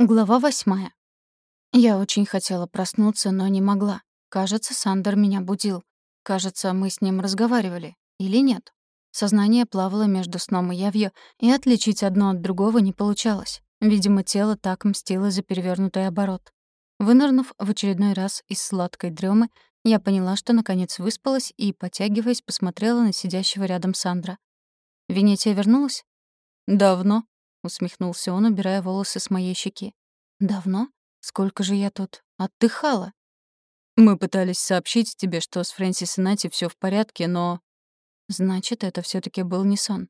Глава восьмая. Я очень хотела проснуться, но не могла. Кажется, Сандер меня будил. Кажется, мы с ним разговаривали. Или нет? Сознание плавало между сном и явью, и отличить одно от другого не получалось. Видимо, тело так мстило за перевернутый оборот. Вынырнув в очередной раз из сладкой дремы, я поняла, что наконец выспалась и, потягиваясь, посмотрела на сидящего рядом Сандра. «Венетия вернулась?» «Давно», усмехнулся он, убирая волосы с моей щеки. Давно? Сколько же я тут отдыхала? Мы пытались сообщить тебе, что с Фрэнсис и Нати всё в порядке, но Значит, это всё таки был не сон.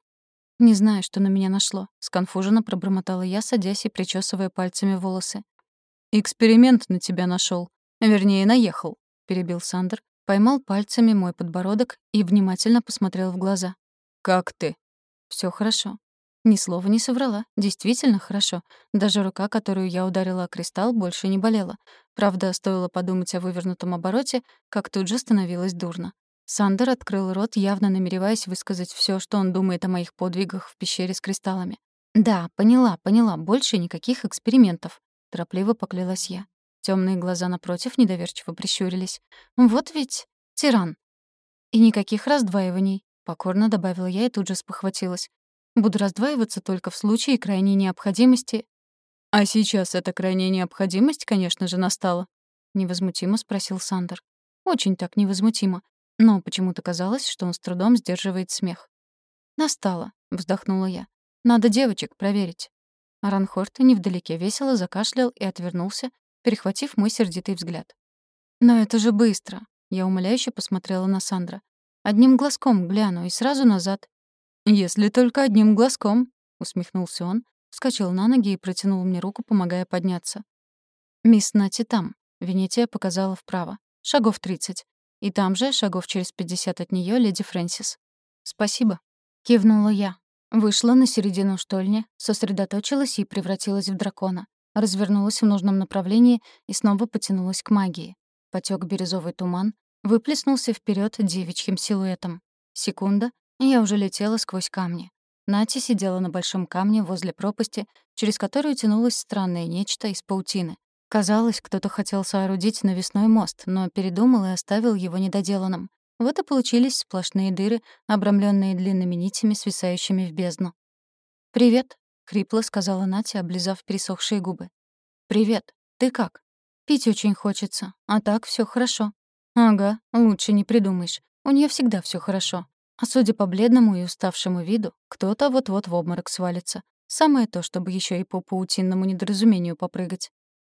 Не знаю, что на меня нашло, сконфуженно пробормотала я, садясь и причёсывая пальцами волосы. Эксперимент на тебя нашёл, вернее, наехал, перебил Сандер, поймал пальцами мой подбородок и внимательно посмотрел в глаза. Как ты? Всё хорошо. Ни слова не соврала. Действительно хорошо. Даже рука, которую я ударила о кристалл, больше не болела. Правда, стоило подумать о вывернутом обороте, как тут же становилось дурно. Сандер открыл рот, явно намереваясь высказать все, что он думает о моих подвигах в пещере с кристаллами. «Да, поняла, поняла. Больше никаких экспериментов», — торопливо поклялась я. Темные глаза напротив недоверчиво прищурились. «Вот ведь тиран». «И никаких раздваиваний», — покорно добавила я и тут же спохватилась. Буду раздваиваться только в случае крайней необходимости. А сейчас эта крайняя необходимость, конечно же, настала, невозмутимо спросил Сандер. Очень так невозмутимо, но почему-то казалось, что он с трудом сдерживает смех. Настала, вздохнула я. Надо девочек проверить. Аранхорт невдалеке весело закашлял и отвернулся, перехватив мой сердитый взгляд. «Но это же быстро!» Я умоляюще посмотрела на Сандра. «Одним глазком гляну и сразу назад. «Если только одним глазком», — усмехнулся он, вскочил на ноги и протянул мне руку, помогая подняться. «Мисс Нати там», — Венетия показала вправо. «Шагов тридцать. И там же, шагов через пятьдесят от нее леди Фрэнсис». «Спасибо», — кивнула я. Вышла на середину штольни, сосредоточилась и превратилась в дракона. Развернулась в нужном направлении и снова потянулась к магии. Потек бирюзовый туман, выплеснулся вперед девичьим силуэтом. Секунда, я уже летела сквозь камни. Нати сидела на большом камне возле пропасти, через которую тянулось странное нечто из паутины. Казалось, кто-то хотел соорудить навесной мост, но передумал и оставил его недоделанным. Вот и получились сплошные дыры, обрамленные длинными нитями, свисающими в бездну. «Привет», — хрипло сказала Натя, облизав пересохшие губы. «Привет. Ты как?» «Пить очень хочется. А так все хорошо». «Ага, лучше не придумаешь. У нее всегда все хорошо. А судя по бледному и уставшему виду, кто-то вот-вот в обморок свалится. Самое то, чтобы еще и по паутинному недоразумению попрыгать.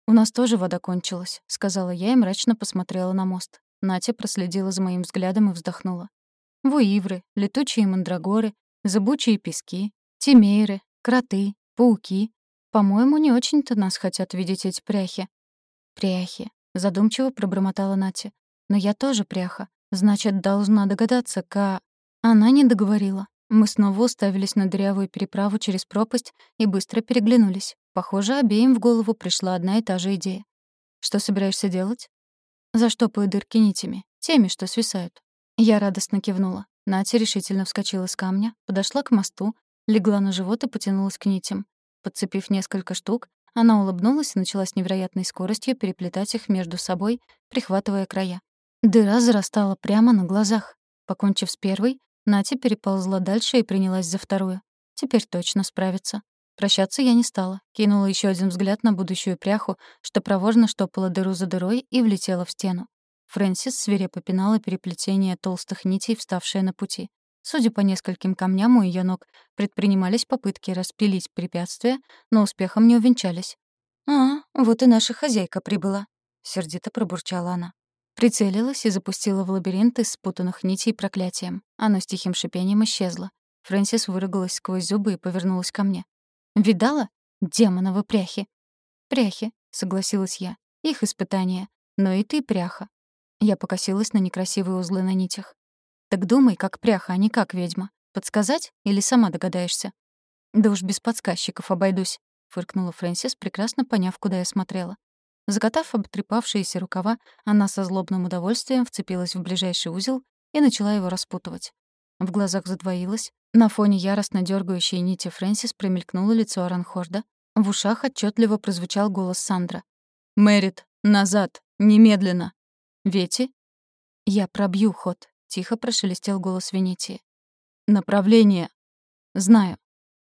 «У нас тоже вода кончилась», — сказала я и мрачно посмотрела на мост. Натя проследила за моим взглядом и вздохнула. Вуивры, летучие мандрагоры, зыбучие пески, тимейры, кроты, пауки. По-моему, не очень-то нас хотят видеть эти пряхи. «Пряхи», — задумчиво пробормотала Натя. «Но я тоже пряха. Значит, должна догадаться, ка...» Она не договорила. Мы снова уставились на дырявую переправу через пропасть и быстро переглянулись. Похоже, обеим в голову пришла одна и та же идея. «Что собираешься делать?» «Заштопаю дырки нитями, теми, что свисают». Я радостно кивнула. Натя решительно вскочила с камня, подошла к мосту, легла на живот и потянулась к нитям. Подцепив несколько штук, она улыбнулась и начала с невероятной скоростью переплетать их между собой, прихватывая края. Дыра зарастала прямо на глазах. Покончив с первой, Натя переползла дальше и принялась за вторую. Теперь точно справится. Прощаться я не стала. Кинула еще один взгляд на будущую пряху, что проворно штопала дыру за дырой и влетела в стену. Фрэнсис свирепо пинала переплетение толстых нитей, вставшее на пути. Судя по нескольким камням у ее ног, предпринимались попытки распилить препятствия, но успехом не увенчались. «А, вот и наша хозяйка прибыла», — сердито пробурчала она. Прицелилась и запустила в лабиринт из спутанных нитей проклятием. Оно с тихим шипением исчезло. Фрэнсис выругалась сквозь зубы и повернулась ко мне. «Видала? Демоновы пряхи!» «Пряхи», — согласилась я. «Их испытание. Но и ты пряха». Я покосилась на некрасивые узлы на нитях. «Так думай, как пряха, а не как ведьма. Подсказать или сама догадаешься?» «Да уж без подсказчиков обойдусь», — фыркнула Фрэнсис, прекрасно поняв, куда я смотрела. Закатав обтрепавшиеся рукава, она со злобным удовольствием вцепилась в ближайший узел и начала его распутывать. В глазах задвоилась. На фоне яростно дергающей нити Фрэнсис промелькнуло лицо Аранхорда, В ушах отчетливо прозвучал голос Сандра. «Мэрит, назад! Немедленно!» «Вети?» «Я пробью ход», — тихо прошелестел голос Венетии. «Направление?» «Знаю.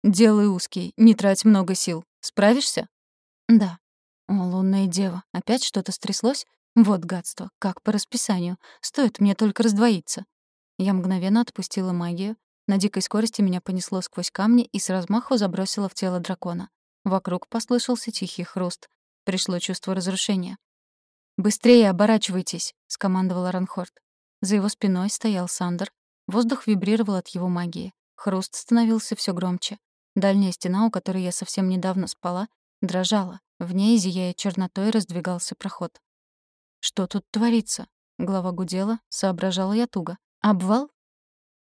Делай узкий, не трать много сил. Справишься?» «Да». «О, лунная дева, опять что-то стряслось? Вот гадство, как по расписанию. Стоит мне только раздвоиться». Я мгновенно отпустила магию. На дикой скорости меня понесло сквозь камни и с размаху забросило в тело дракона. Вокруг послышался тихий хруст. Пришло чувство разрушения. «Быстрее оборачивайтесь!» — скомандовал Ранхорд. За его спиной стоял Сандер. Воздух вибрировал от его магии. Хруст становился все громче. Дальняя стена, у которой я совсем недавно спала, дрожала. В ней, зияя чернотой, раздвигался проход. «Что тут творится?» Голова гудела, соображала я туго. «Обвал?»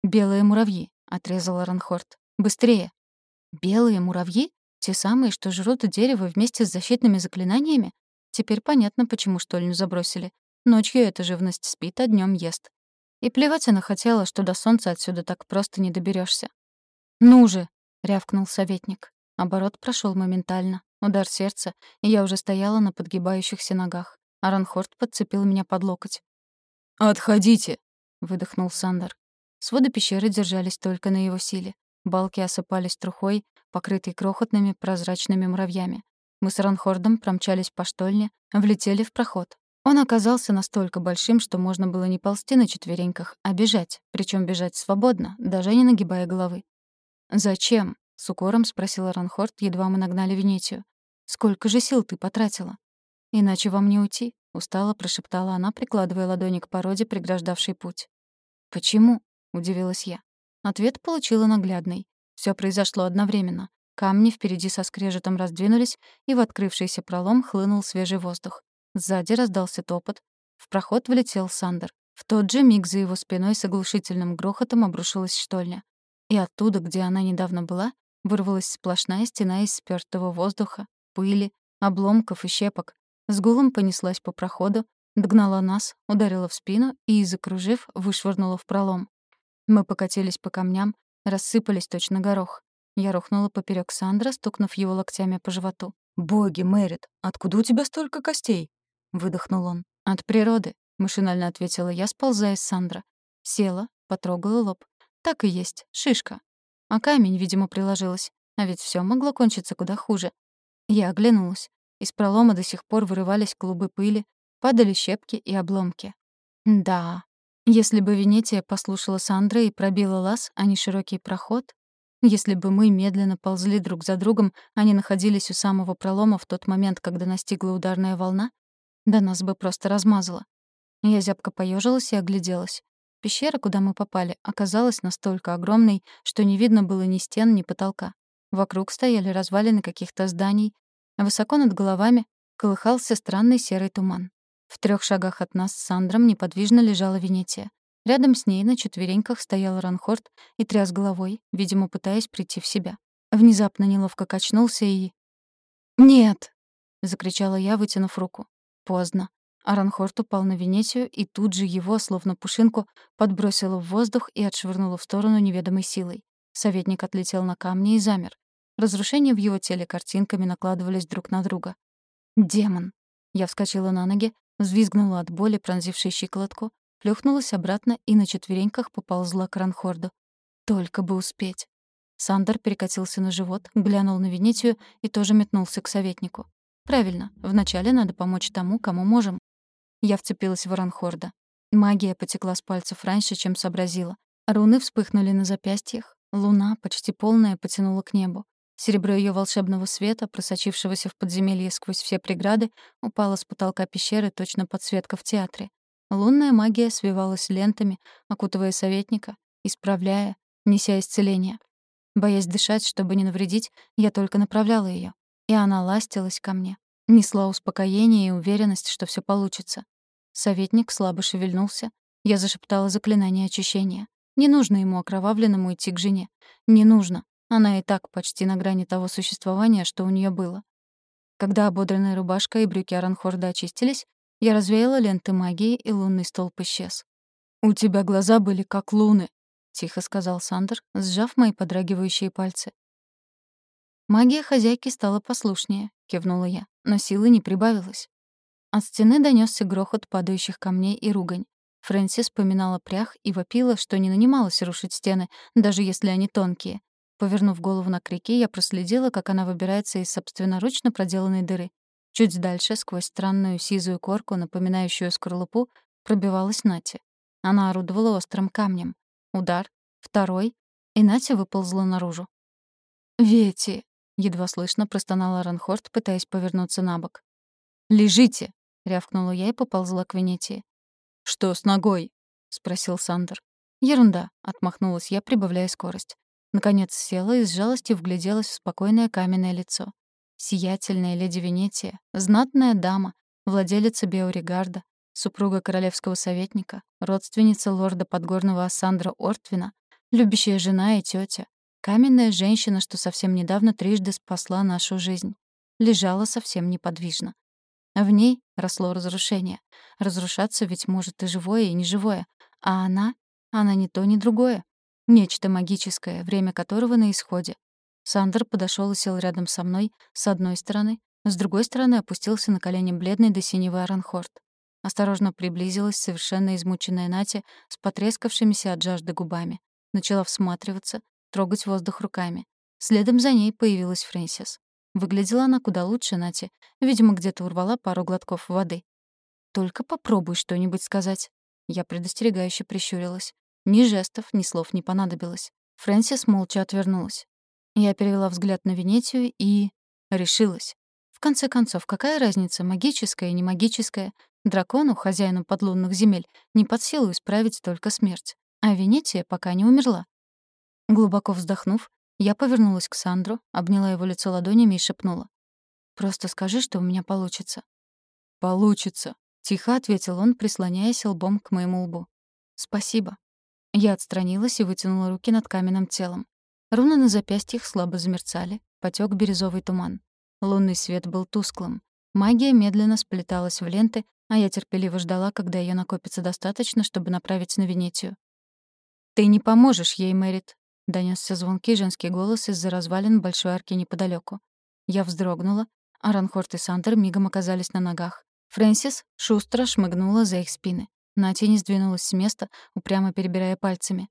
«Белые муравьи», — отрезал Ранхорд. «Быстрее!» «Белые муравьи?» Те самые, что жрут дерево вместе с защитными заклинаниями? Теперь понятно, почему штольню забросили. Ночью эта живность спит, а днем ест. И плевать она хотела, что до солнца отсюда так просто не доберешься. «Ну же!» — рявкнул советник. Оборот прошел моментально. Удар сердца, и я уже стояла на подгибающихся ногах. Аранхорд подцепил меня под локоть. «Отходите!» — выдохнул Сандер. Своды пещеры держались только на его силе. Балки осыпались трухой, покрытой крохотными прозрачными муравьями. Мы с Ранхордом промчались по штольне, влетели в проход. Он оказался настолько большим, что можно было не ползти на четвереньках, а бежать, причем бежать свободно, даже не нагибая головы. «Зачем?» — с укором спросил Ранхорд, едва мы нагнали Венетию. «Сколько же сил ты потратила?» «Иначе вам не уйти», — устало прошептала она, прикладывая ладони к породе, преграждавшей путь. «Почему?» — удивилась я. Ответ получила наглядный. Все произошло одновременно. Камни впереди со скрежетом раздвинулись, и в открывшийся пролом хлынул свежий воздух. Сзади раздался топот. В проход влетел Сандер. В тот же миг за его спиной с оглушительным грохотом обрушилась штольня. И оттуда, где она недавно была, вырвалась сплошная стена из спёртого воздуха, пыли, обломков и щепок. С гулом понеслась по проходу, догнала нас, ударила в спину и, закружив, вышвырнула в пролом. Мы покатились по камням, рассыпались точно горох. Я рухнула поперек Сандра, стукнув его локтями по животу. «Боги, Мэрит, откуда у тебя столько костей?» — выдохнул он. «От природы», — машинально ответила я, сползая с Сандра. Села, потрогала лоб. «Так и есть, шишка». А камень, видимо, приложилась. А ведь все могло кончиться куда хуже. Я оглянулась. Из пролома до сих пор вырывались клубы пыли, падали щепки и обломки. Да, если бы Венетия послушала Сандра и пробила лаз, а не широкий проход, если бы мы медленно ползли друг за другом, а не находились у самого пролома в тот момент, когда настигла ударная волна, да нас бы просто размазало. Я зябко поежилась и огляделась. Пещера, куда мы попали, оказалась настолько огромной, что не видно было ни стен, ни потолка. Вокруг стояли развалины каких-то зданий, высоко над головами колыхался странный серый туман. В трех шагах от нас с Сандром неподвижно лежала Венетия. Рядом с ней на четвереньках стоял Ранхорд и тряс головой, видимо, пытаясь прийти в себя. Внезапно неловко качнулся и... «Нет!» — закричала я, вытянув руку. Поздно. Аранхорд упал на Венетию, и тут же его, словно пушинку, подбросило в воздух и отшвырнуло в сторону неведомой силой. Советник отлетел на камни и замер. Разрушения в его теле картинками накладывались друг на друга. «Демон!» Я вскочила на ноги, Взвизгнула от боли, пронзившей щиколотку, плюхнулась обратно и на четвереньках поползла к Ранхорду. Только бы успеть. Сандер перекатился на живот, глянул на Венетию и тоже метнулся к советнику. «Правильно, вначале надо помочь тому, кому можем». Я вцепилась в Ранхорда. Магия потекла с пальцев раньше, чем сообразила. Руны вспыхнули на запястьях. Луна, почти полная, потянула к небу. Серебро ее волшебного света, просочившегося в подземелье сквозь все преграды, упало с потолка пещеры точно подсветка в театре. Лунная магия свивалась лентами, окутывая советника, исправляя, неся исцеление. Боясь дышать, чтобы не навредить, я только направляла ее, И она ластилась ко мне. Несла успокоение и уверенность, что все получится. Советник слабо шевельнулся. Я зашептала заклинание очищения. Не нужно ему окровавленному идти к жене. Не нужно. Она и так почти на грани того существования, что у нее было. Когда ободранная рубашка и брюки Аранхорда очистились, я развеяла ленты магии, и лунный столб исчез. «У тебя глаза были как луны», — тихо сказал Сандер, сжав мои подрагивающие пальцы. «Магия хозяйки стала послушнее», — кивнула я, но силы не прибавилось. От стены донесся грохот падающих камней и ругань. Фрэнсис поминала прях и вопила, что не нанималась рушить стены, даже если они тонкие. Повернув голову на крики, я проследила, как она выбирается из собственноручно проделанной дыры. Чуть дальше, сквозь странную сизую корку, напоминающую скорлупу, пробивалась Нати. Она орудовала острым камнем. Удар, второй, и Натя выползла наружу. «Вети!» — едва слышно простонала Ранхорд, пытаясь повернуться на бок. «Лежите!» — рявкнула я и поползла к Венетии. «Что с ногой?» — спросил Сандер. «Ерунда», — отмахнулась я, прибавляя скорость. Наконец села и с жалостью вгляделась в спокойное каменное лицо. Сиятельная леди Венетия, знатная дама, владелица Беоригарда, супруга королевского советника, родственница лорда Подгорного Ассандра Ортвина, любящая жена и тетя, каменная женщина, что совсем недавно трижды спасла нашу жизнь, лежала совсем неподвижно. В ней росло разрушение. Разрушаться ведь может и живое, и неживое. А она? Она ни то, ни другое. Нечто магическое, время которого на исходе. Сандер подошел и сел рядом со мной с одной стороны, с другой стороны опустился на колени бледный до синего Аранхорд. Осторожно приблизилась совершенно измученная Натя с потрескавшимися от жажды губами. Начала всматриваться, трогать воздух руками. Следом за ней появилась Фрэнсис. Выглядела она куда лучше Нати. Видимо, где-то урвала пару глотков воды. «Только попробуй что-нибудь сказать». Я предостерегающе прищурилась. Ни жестов, ни слов не понадобилось. Фрэнсис молча отвернулась. Я перевела взгляд на Венетию и... решилась. В конце концов, какая разница, магическая и не магическая? Дракону, хозяину подлунных земель, не под силу исправить только смерть. А Венетия пока не умерла. Глубоко вздохнув, я повернулась к Сандру, обняла его лицо ладонями и шепнула. «Просто скажи, что у меня получится». «Получится», — тихо ответил он, прислоняясь лбом к моему лбу. «Спасибо». Я отстранилась и вытянула руки над каменным телом. Руны на запястьях слабо замерцали, потек бирюзовый туман. Лунный свет был тусклым. Магия медленно сплеталась в ленты, а я терпеливо ждала, когда ее накопится достаточно, чтобы направить на Венетию. «Ты не поможешь ей, Мэрит», — донесся звонкий женский голос из-за развалин большой арки неподалеку. Я вздрогнула, а Ранхорт и Сандер мигом оказались на ногах. Фрэнсис шустро шмыгнула за их спины. Натя не сдвинулась с места, упрямо перебирая пальцами.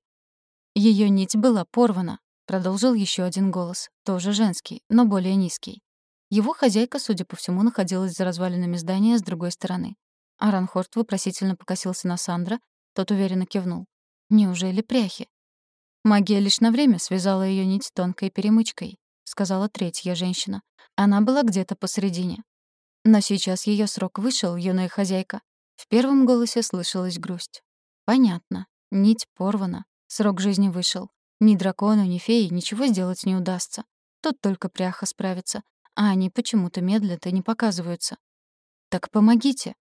Ее нить была порвана», — продолжил еще один голос, тоже женский, но более низкий. Его хозяйка, судя по всему, находилась за развалинами здания с другой стороны. Аранхорт вопросительно покосился на Сандра, тот уверенно кивнул. «Неужели пряхи?» Магия лишь на время связала ее нить тонкой перемычкой, сказала третья женщина. Она была где-то посередине. Но сейчас ее срок вышел, юная хозяйка. В первом голосе слышалась грусть. Понятно. Нить порвана. Срок жизни вышел. Ни дракону, ни фее ничего сделать не удастся. Тут только пряха справится. А они почему-то медлят и не показываются. «Так помогите!»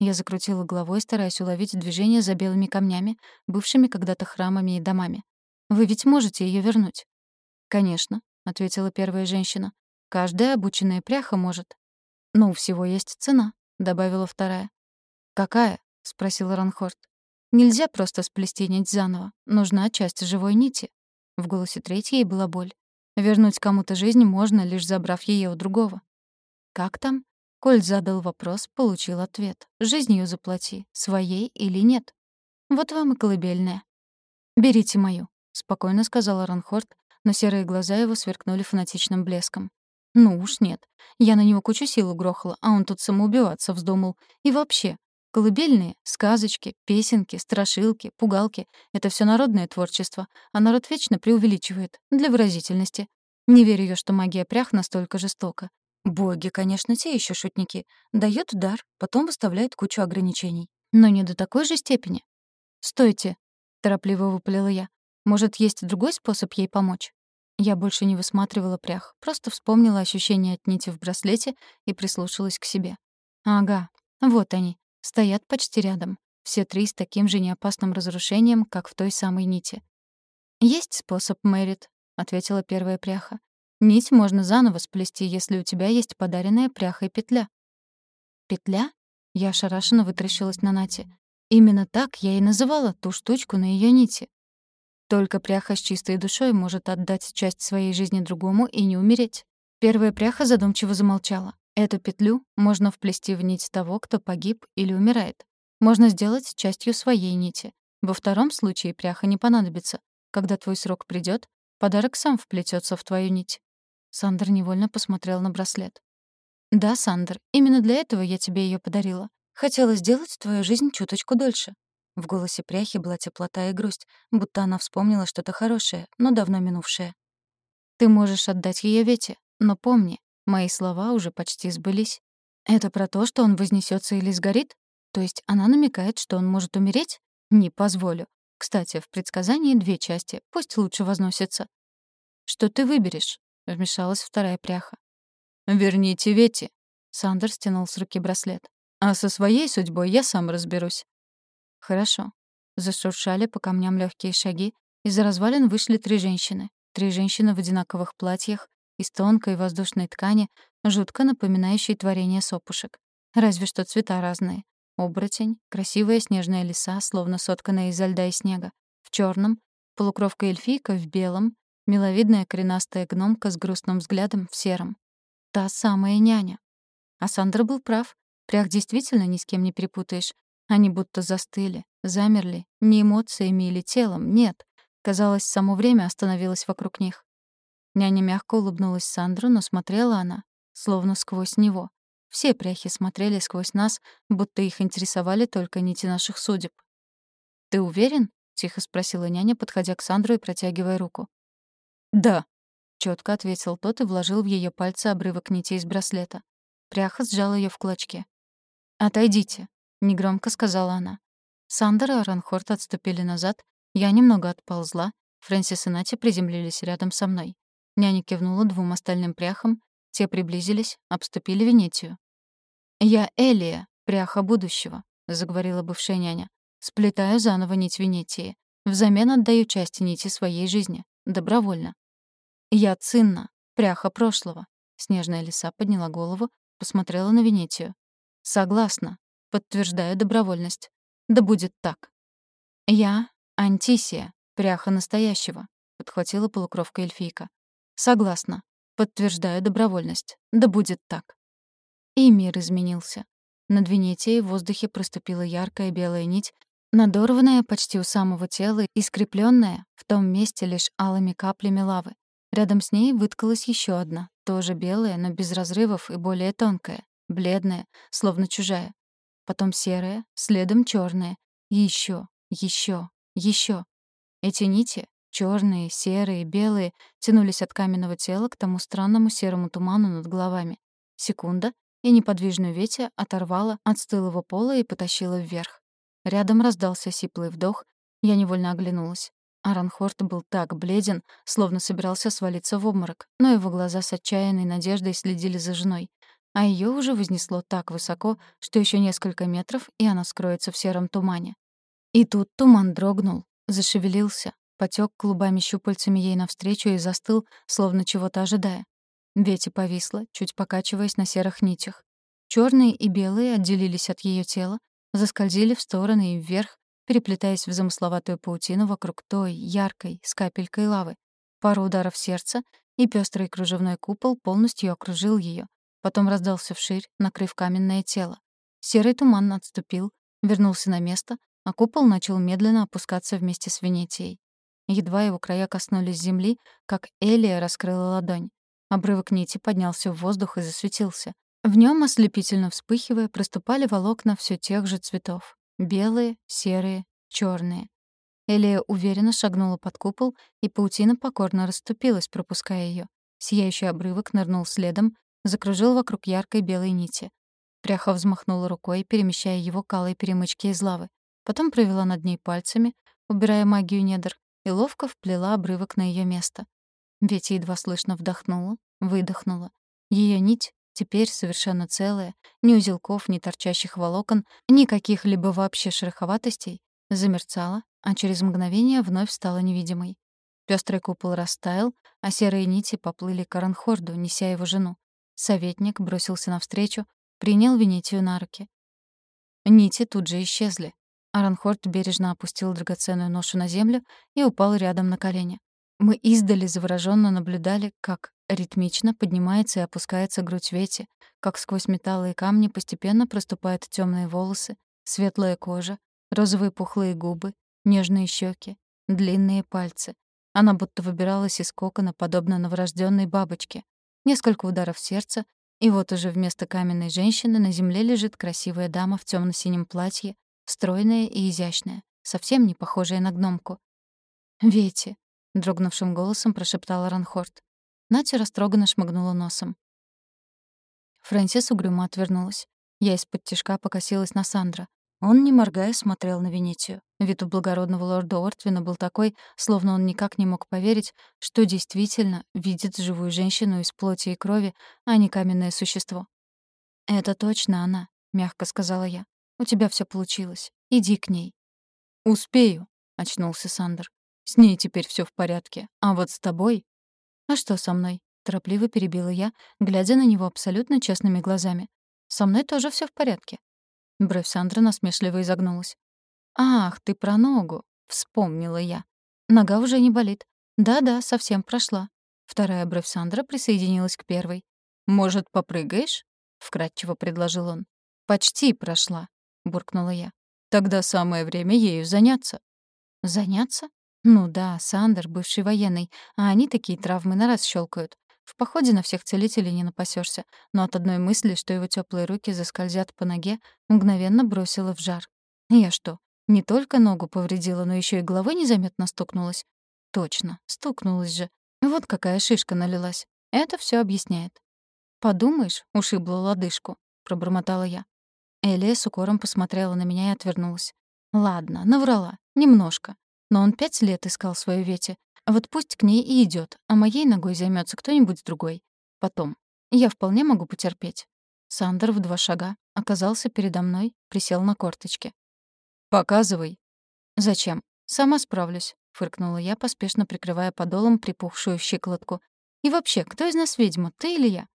Я закрутила головой, стараясь уловить движение за белыми камнями, бывшими когда-то храмами и домами. Вы ведь можете ее вернуть?» «Конечно», — ответила первая женщина. «Каждая обученная пряха может». «Но у всего есть цена», — добавила вторая. «Какая?» — спросил Ранхорд. «Нельзя просто сплести нить заново. Нужна часть живой нити». В голосе третьей была боль. Вернуть кому-то жизнь можно, лишь забрав ее у другого. «Как там?» Коль задал вопрос, получил ответ. «Жизнью заплати, своей или нет?» Вот вам и колыбельная. «Берите мою», спокойно сказал Ранхорд, но серые глаза его сверкнули фанатичным блеском. Ну уж нет. Я на него кучу сил угрохала, а он тут самоубиваться вздумал. И вообще, колыбельные, сказочки, песенки, страшилки, пугалки — это все народное творчество, а народ вечно преувеличивает, для выразительности. Не верю я, что магия прях настолько жестока. Боги, конечно, те еще шутники. Дают дар, потом выставляют кучу ограничений. Но не до такой же степени. «Стойте!» — торопливо выпалила я. Может, есть другой способ ей помочь? Я больше не высматривала прях, просто вспомнила ощущение от нити в браслете и прислушалась к себе. Ага, вот они, стоят почти рядом. Все три с таким же неопасным разрушением, как в той самой нити. «Есть способ, Мэрит», — ответила первая пряха. «Нить можно заново сплести, если у тебя есть подаренная пряхой петля». «Петля?» — я ошарашенно вытрящилась на Нати. Именно так я и называла ту штучку на ее нити. Только пряха с чистой душой может отдать часть своей жизни другому и не умереть. Первая пряха задумчиво замолчала. Эту петлю можно вплести в нить того, кто погиб или умирает. Можно сделать частью своей нити. Во втором случае пряха не понадобится. Когда твой срок придёт, подарок сам вплетётся в твою нить. Сандер невольно посмотрел на браслет. «Да, Сандер, именно для этого я тебе её подарила. Хотела сделать твою жизнь чуточку дольше». В голосе пряхи была теплота и грусть, будто она вспомнила что-то хорошее, но давно минувшее. «Ты можешь отдать её Вете, но помни, мои слова уже почти сбылись. Это про то, что он вознесётся или сгорит? То есть она намекает, что он может умереть? Не позволю. Кстати, в предсказании две части, пусть лучше возносится. «Что ты выберешь?» — вмешалась вторая пряха. «Верните Вети», — Сандер стянул с руки браслет. «А со своей судьбой я сам разберусь». «Хорошо». Зашуршали по камням легкие шаги, из развалин вышли три женщины. Три женщины в одинаковых платьях, из тонкой воздушной ткани, жутко напоминающей творение сопушек. Разве что цвета разные. Оборотень, красивая снежная лиса, словно сотканная изо льда и снега. В черном, полукровка эльфийка в белом, миловидная коренастая гномка с грустным взглядом в сером. Та самая няня. А Сандра был прав. Прях действительно ни с кем не перепутаешь. Они будто застыли, замерли, не эмоциями или телом, нет. Казалось, само время остановилось вокруг них. Няня мягко улыбнулась Сандру, но смотрела она, словно сквозь него. Все пряхи смотрели сквозь нас, будто их интересовали только нити наших судеб. «Ты уверен?» — тихо спросила няня, подходя к Сандру и протягивая руку. «Да», — чётко ответил тот и вложил в её пальцы обрывок нити из браслета. Пряха сжала её в клочке. «Отойдите», — негромко сказала она. Сандер и Аранхорт отступили назад, я немного отползла, Фрэнсис и Нати приземлились рядом со мной. Няня кивнула двум остальным пряхам, те приблизились, обступили Венетию. «Я Элия, пряха будущего», — заговорила бывшая няня. «Сплетаю заново нить Венетии. Взамен отдаю часть нити своей жизни. Добровольно». «Я Цинна, пряха прошлого». Снежная лиса подняла голову, посмотрела на Венетию. «Согласна. Подтверждаю добровольность. Да будет так». «Я Антисия, пряха настоящего», — подхватила полукровка эльфийка. «Согласна. Подтверждаю добровольность. Да будет так. И мир изменился. Над Венетией в воздухе проступила яркая белая нить, надорванная почти у самого тела и скрепленная в том месте лишь алыми каплями лавы. Рядом с ней выткалась еще одна, тоже белая, но без разрывов и более тонкая, бледная, словно чужая. Потом серая, следом черная, и еще, еще, еще. Эти нити Черные, серые, белые тянулись от каменного тела к тому странному серому туману над головами. Секунда, и неподвижную ветя оторвала от стылого пола и потащила вверх. Рядом раздался сиплый вдох, я невольно оглянулась. Аранхорт был так бледен, словно собирался свалиться в обморок, но его глаза с отчаянной надеждой следили за женой. А ее уже вознесло так высоко, что еще несколько метров, и она скроется в сером тумане. И тут туман дрогнул, зашевелился, потек клубами-щупальцами ей навстречу и застыл, словно чего-то ожидая. Вети повисла, чуть покачиваясь на серых нитях. Черные и белые отделились от ее тела, заскользили в стороны и вверх, переплетаясь в замысловатую паутину вокруг той, яркой, с капелькой лавы. Пару ударов сердца, и пестрый кружевной купол полностью окружил ее. Потом раздался вширь, накрыв каменное тело. Серый туман отступил, вернулся на место, а купол начал медленно опускаться вместе с Венетией. Едва его края коснулись земли, как Элия раскрыла ладонь. Обрывок нити поднялся в воздух и засветился. В нем, ослепительно вспыхивая, проступали волокна все тех же цветов. Белые, серые, черные. Элия уверенно шагнула под купол, и паутина покорно расступилась, пропуская ее. Сияющий обрывок нырнул следом, закружил вокруг яркой белой нити. Пряха взмахнула рукой, перемещая его к алой перемычке из лавы. Потом провела над ней пальцами, убирая магию недр, и ловко вплела обрывок на ее место. Ветя едва слышно вдохнула, выдохнула. Ее нить теперь совершенно целая, ни узелков, ни торчащих волокон, ни каких-либо вообще шероховатостей, замерцала, а через мгновение вновь стала невидимой. Пёстрый купол растаял, а серые нити поплыли к Аранхорду, неся его жену. Советник бросился навстречу, принял Венетию на руки. Нити тут же исчезли. Аранхорд бережно опустил драгоценную ношу на землю и упал рядом на колени. Мы издали завороженно наблюдали, как ритмично поднимается и опускается грудь Вети, как сквозь металлы и камни постепенно проступают темные волосы, светлая кожа, розовые пухлые губы, нежные щеки, длинные пальцы. Она будто выбиралась из кокона, подобно новорожденной бабочке. Несколько ударов сердца, и вот уже вместо каменной женщины на земле лежит красивая дама в темно синем платье, стройная и изящная, совсем не похожая на гномку. «Вети», — дрогнувшим голосом прошептала Ранхорд. Натя растроганно шмыгнула носом. Фрэнсис угрюмо отвернулась. Я из-под тишка покосилась на Сандра. Он, не моргая, смотрел на Венетию. Вид у благородного лорда Ортвина был такой, словно он никак не мог поверить, что действительно видит живую женщину из плоти и крови, а не каменное существо. «Это точно она», — мягко сказала я. «У тебя все получилось. Иди к ней». «Успею», — очнулся Сандер. «С ней теперь все в порядке. А вот с тобой «А что со мной?» — торопливо перебила я, глядя на него абсолютно честными глазами. «Со мной тоже все в порядке». Бровь Сандры насмешливо изогнулась. «Ах, ты про ногу!» — вспомнила я. Нога уже не болит. Да-да, совсем прошла. Вторая бровь Сандра присоединилась к первой. «Может, попрыгаешь?» — вкратчиво предложил он. «Почти прошла», — буркнула я. «Тогда самое время ею заняться». «Заняться?» Ну да, Сандер, бывший военный, а они такие травмы на раз щелкают. В походе на всех целителей не напасешься, но от одной мысли, что его теплые руки заскользят по ноге, мгновенно бросило в жар. Я что, не только ногу повредила, но еще и головой незаметно стукнулась? Точно, стукнулась же. Вот какая шишка налилась. Это все объясняет. «Подумаешь, ушибла лодыжку», — пробормотала я. Элия с укором посмотрела на меня и отвернулась. «Ладно, наврала. Немножко. Но он пять лет искал свою Вети. Вот пусть к ней и идет, а моей ногой займется кто-нибудь другой. Потом. Я вполне могу потерпеть. Сандер в два шага оказался передо мной, присел на корточки. «Показывай». «Зачем? Сама справлюсь», — фыркнула я, поспешно прикрывая подолом припухшую щиколотку. «И вообще, кто из нас ведьма, ты или я?»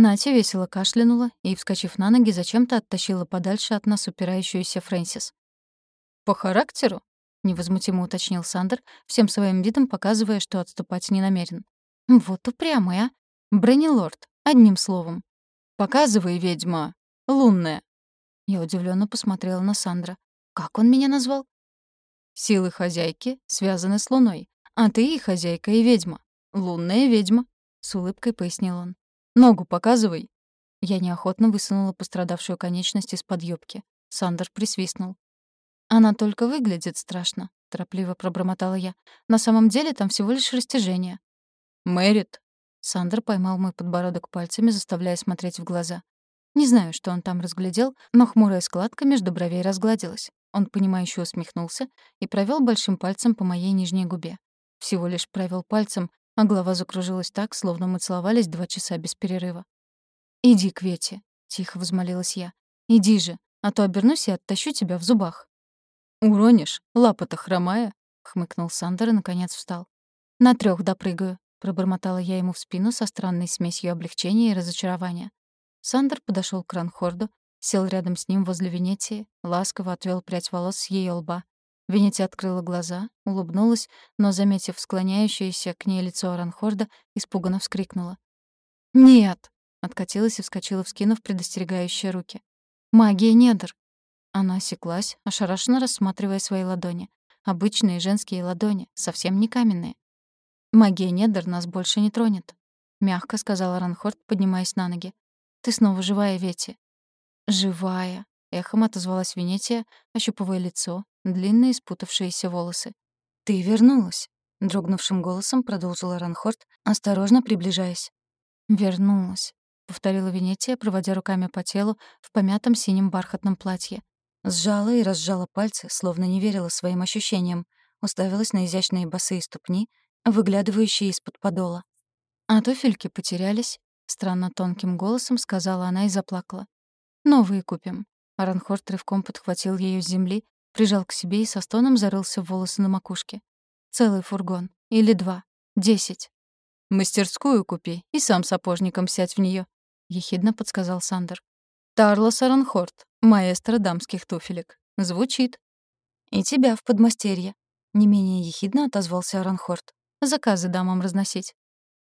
Натя весело кашлянула и, вскочив на ноги, зачем-то оттащила подальше от нас упирающуюся Фрэнсис. «По характеру?» — невозмутимо уточнил Сандер, всем своим видом показывая, что отступать не намерен. «Вот а! Бронелорд, одним словом. Показывай, ведьма! Лунная!» Я удивленно посмотрела на Сандра. «Как он меня назвал?» «Силы хозяйки связаны с луной, а ты и хозяйка, и ведьма. Лунная ведьма», — с улыбкой пояснил он. «Ногу показывай». Я неохотно высунула пострадавшую конечность из-под юбки. Сандер присвистнул. «Она только выглядит страшно», — торопливо пробормотала я. «На самом деле там всего лишь растяжение». «Мэрит». Сандер поймал мой подбородок пальцами, заставляя смотреть в глаза. Не знаю, что он там разглядел, но хмурая складка между бровей разгладилась. Он, понимающе усмехнулся и провел большим пальцем по моей нижней губе. Всего лишь провел пальцем, а голова закружилась так, словно мы целовались два часа без перерыва. «Иди к Вете», — тихо взмолилась я. «Иди же, а то обернусь и оттащу тебя в зубах». «Уронишь? Лапа-то хромая?» — хмыкнул Сандер и, наконец, встал. «На трёх допрыгаю», — пробормотала я ему в спину со странной смесью облегчения и разочарования. Сандер подошёл к Ранхорду, сел рядом с ним возле Венетии, ласково отвёл прядь волос с её лба. Венетия открыла глаза, улыбнулась, но, заметив склоняющееся к ней лицо Ранхорда, испуганно вскрикнула. «Нет!» — откатилась и вскочила, вскинув предостерегающие руки. «Магия недр! Она осеклась, ошарашенно рассматривая свои ладони. Обычные женские ладони, совсем не каменные. «Магия недр нас больше не тронет», — мягко сказала Ранхорд, поднимаясь на ноги. «Ты снова живая, Вети». «Живая», — эхом отозвалась Венетия, ощупывая лицо, длинные спутавшиеся волосы. «Ты вернулась», — дрогнувшим голосом продолжила Ранхорд, осторожно приближаясь. «Вернулась», — повторила Венетия, проводя руками по телу в помятом синем бархатном платье. Сжала и разжала пальцы, словно не верила своим ощущениям, уставилась на изящные босые ступни, выглядывающие из-под подола. «А туфельки потерялись», — странно тонким голосом сказала она и заплакала. «Новые купим». Аранхорд рывком подхватил ее с земли, прижал к себе и со стоном зарылся в волосы на макушке. «Целый фургон. Или два. Десять». «Мастерскую купи и сам сапожником сядь в нее, ехидно подсказал Сандер. «Тарлос Аранхорд, маэстро дамских туфелек. Звучит. И тебя в подмастерье. Не менее ехидно отозвался Аранхорд. Заказы дамам разносить.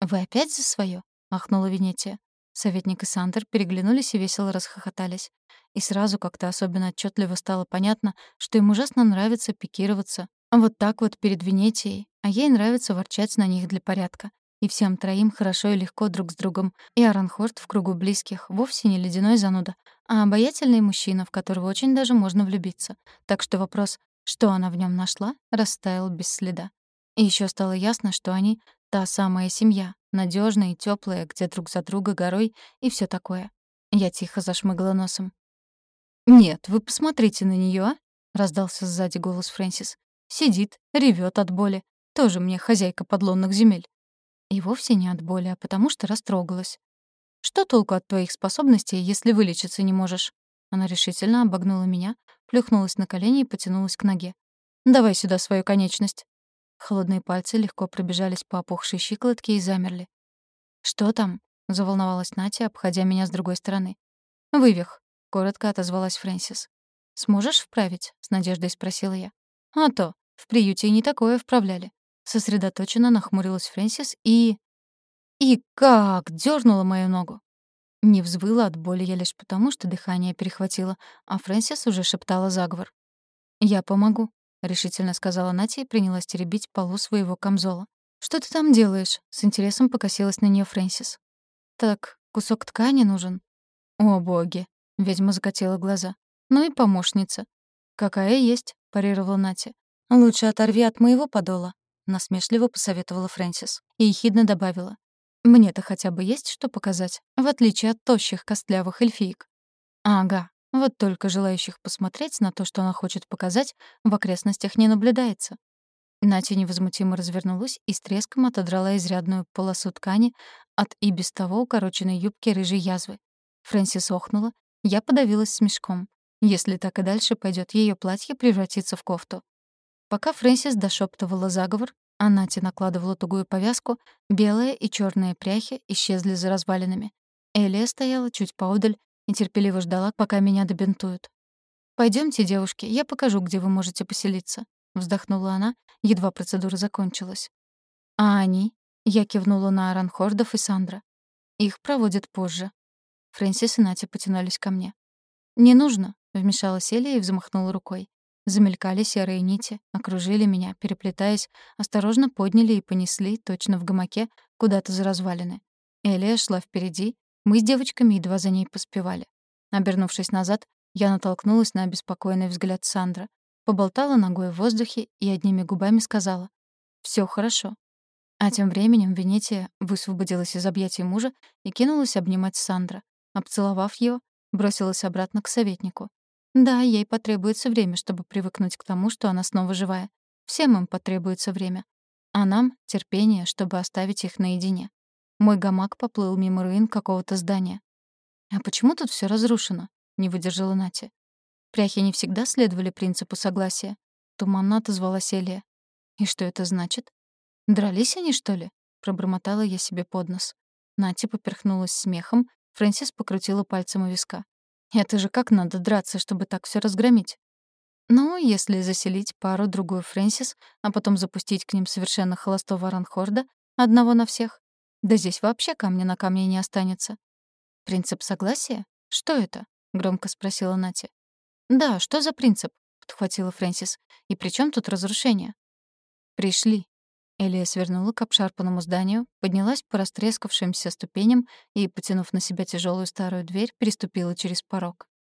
«Вы опять за своё?» — ахнула Венетия. Советник и Сандер переглянулись и весело расхохотались. И сразу как-то особенно отчетливо стало понятно, что им ужасно нравится пикироваться. Вот так вот перед Венетией, а ей нравится ворчать на них для порядка. И всем троим хорошо и легко друг с другом. И Аранхорд в кругу близких вовсе не ледяной зануда, а обаятельный мужчина, в которого очень даже можно влюбиться. Так что вопрос, что она в нем нашла, растаял без следа. И еще стало ясно, что они — та самая семья, надежная и теплая, где друг за друга горой и все такое. Я тихо зашмыгла носом. «Нет, вы посмотрите на нее, а?» — раздался сзади голос Фрэнсис. «Сидит, ревет от боли. Тоже мне хозяйка подлунных земель». И вовсе не от боли, а потому что растрогалась. «Что толку от твоих способностей, если вылечиться не можешь?» Она решительно обогнула меня, плюхнулась на колени и потянулась к ноге. «Давай сюда свою конечность». Холодные пальцы легко пробежались по опухшей щиколотке и замерли. «Что там?» — заволновалась Натя, обходя меня с другой стороны. «Вывих», — коротко отозвалась Фрэнсис. «Сможешь вправить?» — с надеждой спросила я. «А то, в приюте и не такое вправляли». Сосредоточенно нахмурилась Фрэнсис и... И как дернула мою ногу. Не взвыла от боли я лишь потому, что дыхание перехватило, а Фрэнсис уже шептала заговор. «Я помогу», — решительно сказала Натя и принялась теребить полу своего камзола. «Что ты там делаешь?» — с интересом покосилась на нее Фрэнсис. «Так, кусок ткани нужен». «О, боги!» — ведьма закатила глаза. «Ну и помощница». «Какая есть», — парировала Натя. «Лучше оторви от моего подола», — насмешливо посоветовала Фрэнсис. И ехидно добавила. «Мне-то хотя бы есть что показать, в отличие от тощих костлявых эльфиек». «Ага, вот только желающих посмотреть на то, что она хочет показать, в окрестностях не наблюдается. Натя невозмутимо развернулась и с треском отодрала изрядную полосу ткани от и без того укороченной юбки рыжей язвы. Фрэнсис охнула, я подавилась смешком. Если так и дальше пойдет, ее платье превратится в кофту. Пока Фрэнсис дошептывала заговор, а Натя накладывала тугую повязку, белые и черные пряхи исчезли за развалинами. Элия стояла чуть поодаль и терпеливо ждала, пока меня добинтуют. Пойдемте, девушки, я покажу, где вы можете поселиться», — вздохнула она, едва процедура закончилась. «А они?» — я кивнула на Аранхордов и Сандра. «Их проводят позже». Фрэнсис и Натя потянулись ко мне. «Не нужно», — вмешалась Элия и взмахнула рукой. Замелькали серые нити, окружили меня, переплетаясь, осторожно подняли и понесли, точно в гамаке, куда-то за развалины. Элия шла впереди, мы с девочками едва за ней поспевали. Обернувшись назад, я натолкнулась на обеспокоенный взгляд Сандра, поболтала ногой в воздухе и одними губами сказала «Всё хорошо». А тем временем Венетия высвободилась из объятий мужа и кинулась обнимать Сандра. Обцеловав его, бросилась обратно к советнику. Да, ей потребуется время, чтобы привыкнуть к тому, что она снова живая. Всем им потребуется время. А нам — терпение, чтобы оставить их наедине. Мой гамак поплыл мимо руин какого-то здания. «А почему тут все разрушено?» — не выдержала Натя. Пряхи не всегда следовали принципу согласия. Туманно отозвалась Элия. «И что это значит?» «Дрались они, что ли?» — пробормотала я себе под нос. Натя поперхнулась смехом, Фрэнсис покрутила пальцем у виска. «Это же как надо драться, чтобы так все разгромить?» «Ну, если заселить пару-другую Фрэнсис, а потом запустить к ним совершенно холостого Аранхорда, одного на всех, да здесь вообще камня на камне не останется. Принцип согласия? Что это? громко спросила Натя. Да, что за принцип? подхватила Фрэнсис. И при чем тут разрушение? Пришли. Элия свернула к обшарпанному зданию, поднялась по растрескавшимся ступеням и, потянув на себя тяжелую старую дверь, переступила через порог.